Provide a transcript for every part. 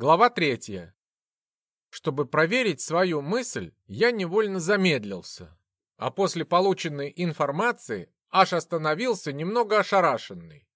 Глава третья. Чтобы проверить свою мысль, я невольно замедлился. А после полученной информации аж остановился немного ошарашенный.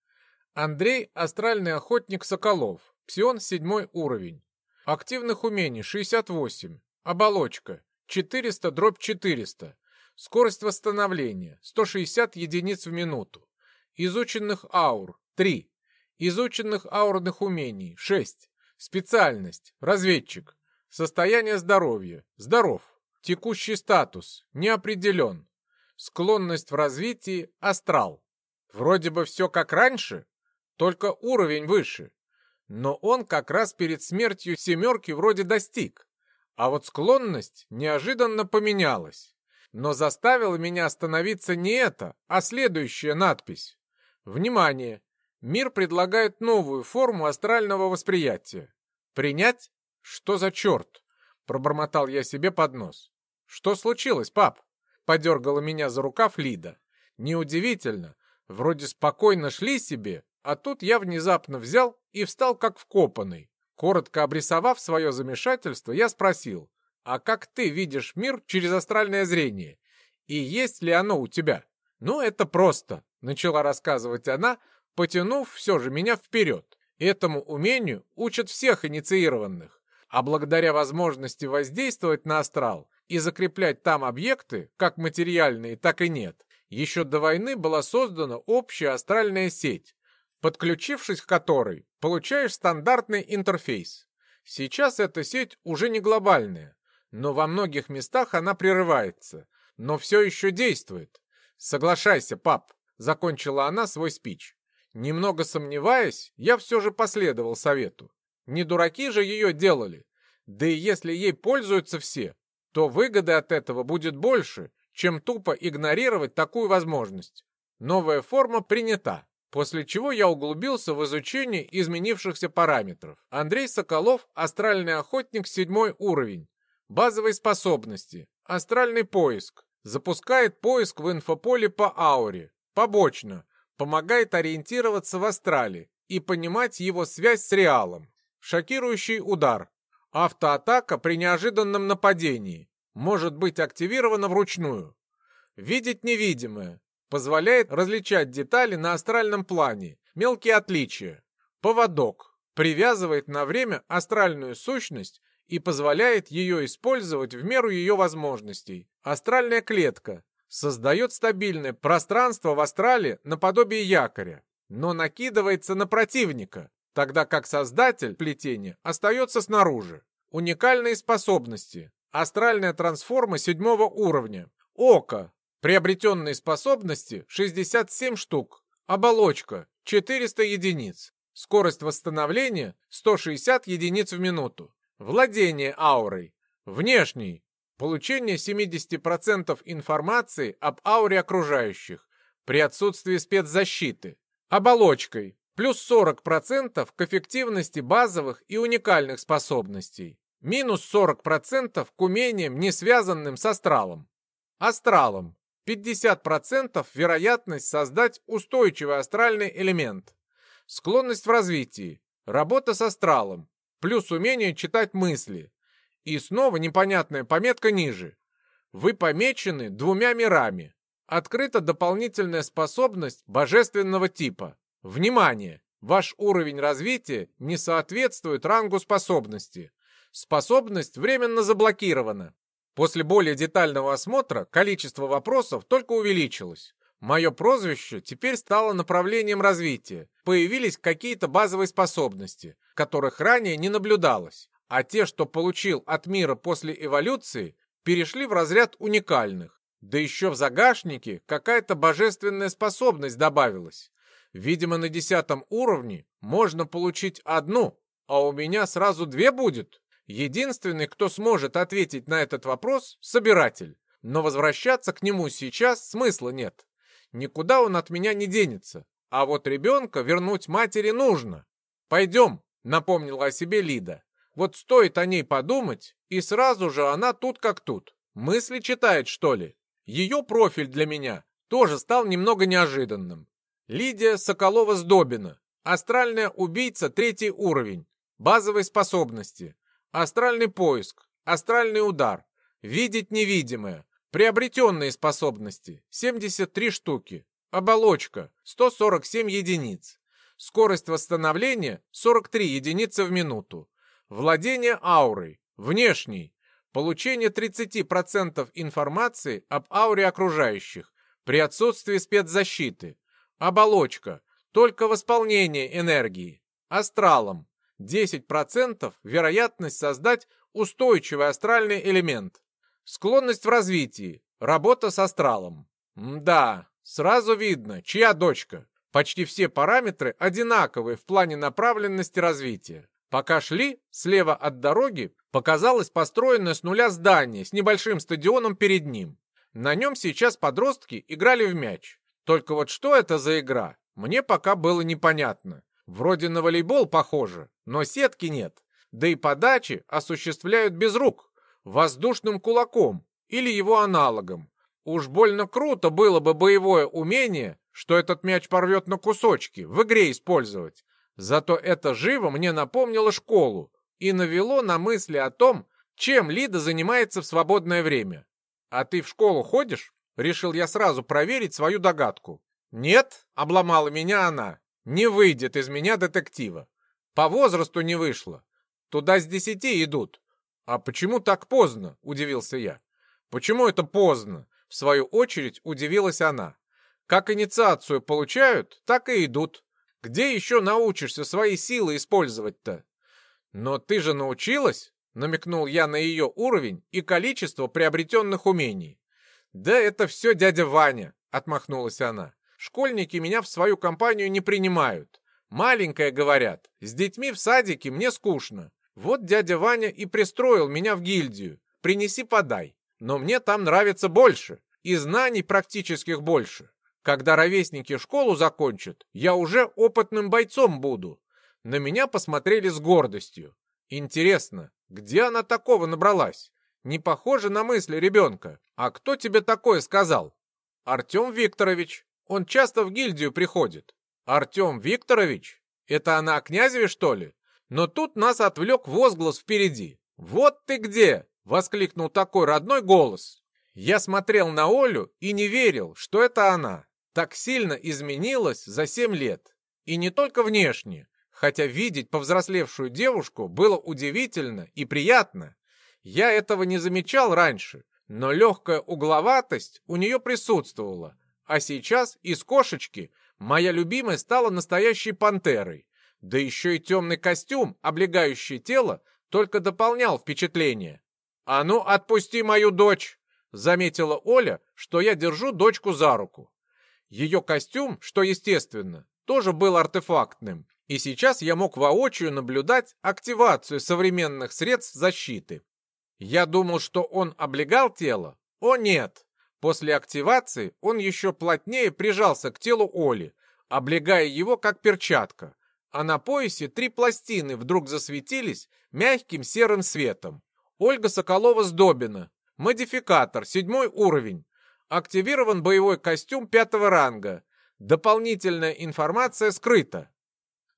Андрей – астральный охотник Соколов, псион седьмой уровень. Активных умений 68, оболочка 400 дробь 400, скорость восстановления 160 единиц в минуту. Изученных аур 3, изученных аурных умений 6, Специальность – разведчик. Состояние здоровья – здоров. Текущий статус – не определен. Склонность в развитии – астрал. Вроде бы все как раньше, только уровень выше. Но он как раз перед смертью семерки вроде достиг. А вот склонность неожиданно поменялась. Но заставила меня остановиться не это, а следующая надпись. Внимание! Мир предлагает новую форму астрального восприятия. Принять? Что за черт? Пробормотал я себе под нос. Что случилось, пап? Подергала меня за рукав Лида. Неудивительно. Вроде спокойно шли себе, а тут я внезапно взял и встал как вкопанный. Коротко обрисовав свое замешательство, я спросил, а как ты видишь мир через астральное зрение? И есть ли оно у тебя? Ну, это просто, начала рассказывать она, потянув все же меня вперед. Этому умению учат всех инициированных, а благодаря возможности воздействовать на астрал и закреплять там объекты, как материальные, так и нет, еще до войны была создана общая астральная сеть, подключившись к которой, получаешь стандартный интерфейс. Сейчас эта сеть уже не глобальная, но во многих местах она прерывается, но все еще действует. Соглашайся, пап, закончила она свой спич. Немного сомневаясь, я все же последовал совету. Не дураки же ее делали. Да и если ей пользуются все, то выгоды от этого будет больше, чем тупо игнорировать такую возможность. Новая форма принята, после чего я углубился в изучение изменившихся параметров. Андрей Соколов – астральный охотник седьмой уровень. Базовые способности. Астральный поиск. Запускает поиск в инфополе по ауре. Побочно помогает ориентироваться в астрале и понимать его связь с реалом. Шокирующий удар. Автоатака при неожиданном нападении. Может быть активирована вручную. Видеть невидимое. Позволяет различать детали на астральном плане. Мелкие отличия. Поводок. Привязывает на время астральную сущность и позволяет ее использовать в меру ее возможностей. Астральная клетка создает стабильное пространство в астрале наподобие якоря, но накидывается на противника, тогда как создатель плетения остается снаружи. Уникальные способности. Астральная трансформа седьмого уровня. Око. Приобретенные способности 67 штук. Оболочка 400 единиц. Скорость восстановления 160 единиц в минуту. Владение аурой. Внешний. Получение 70% информации об ауре окружающих при отсутствии спецзащиты. Оболочкой. Плюс 40% к эффективности базовых и уникальных способностей. Минус 40% к умениям, не связанным с астралом. Астралом. 50% вероятность создать устойчивый астральный элемент. Склонность в развитии. Работа с астралом. Плюс умение читать мысли. И снова непонятная пометка ниже. Вы помечены двумя мирами. Открыта дополнительная способность божественного типа. Внимание! Ваш уровень развития не соответствует рангу способности. Способность временно заблокирована. После более детального осмотра количество вопросов только увеличилось. Мое прозвище теперь стало направлением развития. Появились какие-то базовые способности, которых ранее не наблюдалось а те, что получил от мира после эволюции, перешли в разряд уникальных. Да еще в загашнике какая-то божественная способность добавилась. Видимо, на десятом уровне можно получить одну, а у меня сразу две будет. Единственный, кто сможет ответить на этот вопрос – собиратель. Но возвращаться к нему сейчас смысла нет. Никуда он от меня не денется. А вот ребенка вернуть матери нужно. «Пойдем», — напомнила о себе Лида. Вот стоит о ней подумать, и сразу же она тут как тут. Мысли читает, что ли? Ее профиль для меня тоже стал немного неожиданным. Лидия Соколова-Сдобина. Астральная убийца третий уровень. Базовые способности. Астральный поиск. Астральный удар. Видеть невидимое. Приобретенные способности. 73 штуки. Оболочка. 147 единиц. Скорость восстановления 43 единицы в минуту. Владение аурой. Внешний. Получение 30% информации об ауре окружающих при отсутствии спецзащиты. Оболочка. Только восполнение энергии. Астралом. 10% вероятность создать устойчивый астральный элемент. Склонность в развитии. Работа с астралом. да, сразу видно, чья дочка. Почти все параметры одинаковые в плане направленности развития. Пока шли, слева от дороги показалось построенное с нуля здание с небольшим стадионом перед ним. На нем сейчас подростки играли в мяч. Только вот что это за игра, мне пока было непонятно. Вроде на волейбол похоже, но сетки нет. Да и подачи осуществляют без рук, воздушным кулаком или его аналогом. Уж больно круто было бы боевое умение, что этот мяч порвет на кусочки, в игре использовать. Зато это живо мне напомнило школу и навело на мысли о том, чем Лида занимается в свободное время. «А ты в школу ходишь?» Решил я сразу проверить свою догадку. «Нет», — обломала меня она, — «не выйдет из меня детектива. По возрасту не вышло. Туда с десяти идут». «А почему так поздно?» — удивился я. «Почему это поздно?» — в свою очередь удивилась она. «Как инициацию получают, так и идут. Где еще научишься свои силы использовать-то?» «Но ты же научилась?» — намекнул я на ее уровень и количество приобретенных умений. «Да это все дядя Ваня», — отмахнулась она. «Школьники меня в свою компанию не принимают. Маленькая, говорят, с детьми в садике мне скучно. Вот дядя Ваня и пристроил меня в гильдию. Принеси-подай. Но мне там нравится больше, и знаний практических больше. Когда ровесники школу закончат, я уже опытным бойцом буду. На меня посмотрели с гордостью. Интересно, где она такого набралась? Не похоже на мысли ребенка. А кто тебе такое сказал? Артем Викторович. Он часто в гильдию приходит. Артем Викторович? Это она о князеве, что ли? Но тут нас отвлек возглас впереди. «Вот ты где!» — воскликнул такой родной голос. Я смотрел на Олю и не верил, что это она так сильно изменилась за семь лет. И не только внешне, хотя видеть повзрослевшую девушку было удивительно и приятно. Я этого не замечал раньше, но легкая угловатость у нее присутствовала. А сейчас из кошечки моя любимая стала настоящей пантерой. Да еще и темный костюм, облегающий тело, только дополнял впечатление. «А ну, отпусти мою дочь!» Заметила Оля, что я держу дочку за руку. Ее костюм, что естественно, тоже был артефактным, и сейчас я мог воочию наблюдать активацию современных средств защиты. Я думал, что он облегал тело. О нет! После активации он еще плотнее прижался к телу Оли, облегая его как перчатка, а на поясе три пластины вдруг засветились мягким серым светом. Ольга Соколова-Сдобина, модификатор, седьмой уровень, Активирован боевой костюм пятого ранга. Дополнительная информация скрыта.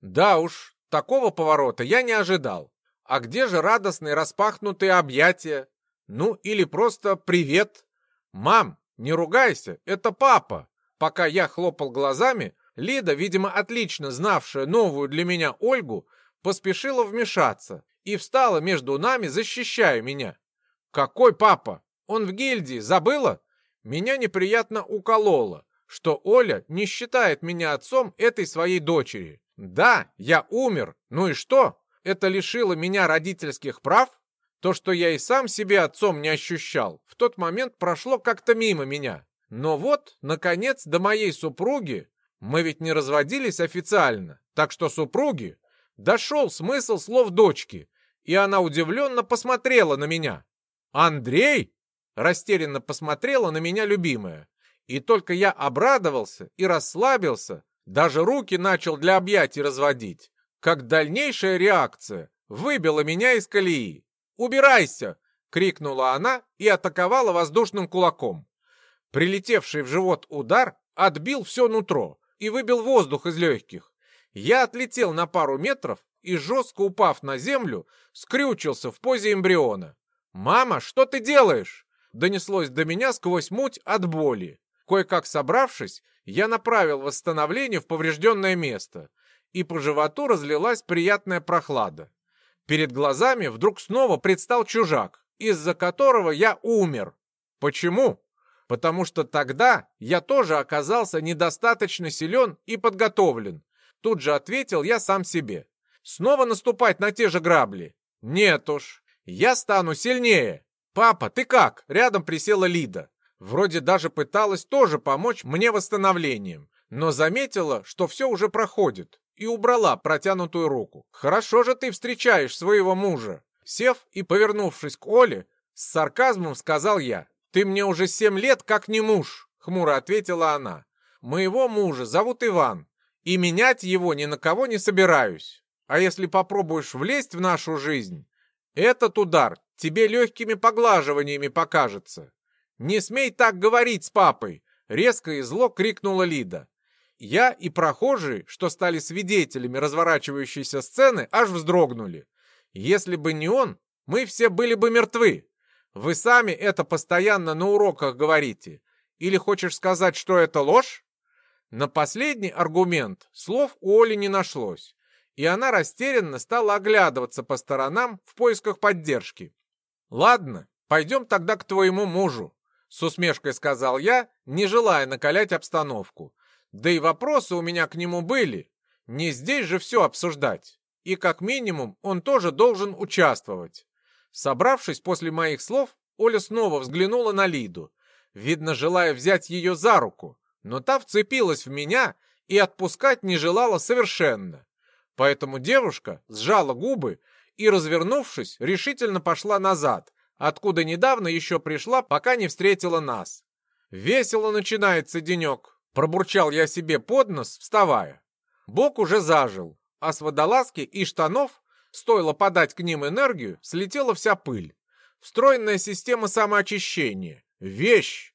Да уж, такого поворота я не ожидал. А где же радостные распахнутые объятия? Ну, или просто привет. Мам, не ругайся, это папа. Пока я хлопал глазами, Лида, видимо, отлично знавшая новую для меня Ольгу, поспешила вмешаться и встала между нами, защищая меня. Какой папа? Он в гильдии, забыла? Меня неприятно укололо, что Оля не считает меня отцом этой своей дочери. Да, я умер, ну и что? Это лишило меня родительских прав? То, что я и сам себе отцом не ощущал, в тот момент прошло как-то мимо меня. Но вот, наконец, до моей супруги, мы ведь не разводились официально, так что супруги, дошел смысл слов дочки, и она удивленно посмотрела на меня. «Андрей?» Растерянно посмотрела на меня любимая. И только я обрадовался и расслабился, даже руки начал для объятий разводить, как дальнейшая реакция выбила меня из колеи. «Убирайся!» — крикнула она и атаковала воздушным кулаком. Прилетевший в живот удар отбил все нутро и выбил воздух из легких. Я отлетел на пару метров и, жестко упав на землю, скрючился в позе эмбриона. «Мама, что ты делаешь?» Донеслось до меня сквозь муть от боли. Кое-как собравшись, я направил восстановление в поврежденное место, и по животу разлилась приятная прохлада. Перед глазами вдруг снова предстал чужак, из-за которого я умер. Почему? Потому что тогда я тоже оказался недостаточно силен и подготовлен. Тут же ответил я сам себе. Снова наступать на те же грабли? Нет уж, я стану сильнее. Папа, ты как? Рядом присела Лида. Вроде даже пыталась тоже помочь мне восстановлением, но заметила, что все уже проходит, и убрала протянутую руку. «Хорошо же ты встречаешь своего мужа!» Сев и повернувшись к Оле, с сарказмом сказал я. «Ты мне уже семь лет как не муж!» — хмуро ответила она. «Моего мужа зовут Иван, и менять его ни на кого не собираюсь. А если попробуешь влезть в нашу жизнь, этот удар тебе легкими поглаживаниями покажется. «Не смей так говорить с папой!» — резко и зло крикнула Лида. Я и прохожие, что стали свидетелями разворачивающейся сцены, аж вздрогнули. Если бы не он, мы все были бы мертвы. Вы сами это постоянно на уроках говорите. Или хочешь сказать, что это ложь? На последний аргумент слов у Оли не нашлось, и она растерянно стала оглядываться по сторонам в поисках поддержки. «Ладно, пойдем тогда к твоему мужу. С усмешкой сказал я, не желая накалять обстановку. Да и вопросы у меня к нему были. Не здесь же все обсуждать. И как минимум он тоже должен участвовать. Собравшись после моих слов, Оля снова взглянула на Лиду, видно, желая взять ее за руку, но та вцепилась в меня и отпускать не желала совершенно. Поэтому девушка сжала губы и, развернувшись, решительно пошла назад, откуда недавно еще пришла, пока не встретила нас. «Весело начинается денек», — пробурчал я себе под нос, вставая. Бок уже зажил, а с водолазки и штанов, стоило подать к ним энергию, слетела вся пыль. Встроенная система самоочищения. Вещь!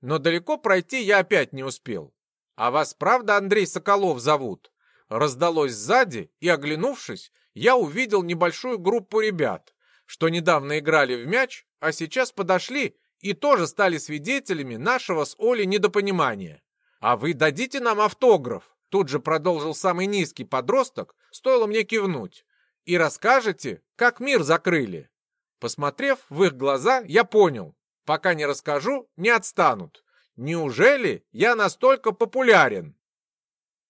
Но далеко пройти я опять не успел. «А вас правда Андрей Соколов зовут?» Раздалось сзади, и, оглянувшись, я увидел небольшую группу ребят, что недавно играли в мяч, а сейчас подошли и тоже стали свидетелями нашего с Олей недопонимания. «А вы дадите нам автограф?» Тут же продолжил самый низкий подросток, стоило мне кивнуть. «И расскажете, как мир закрыли?» Посмотрев в их глаза, я понял. Пока не расскажу, не отстанут. Неужели я настолько популярен?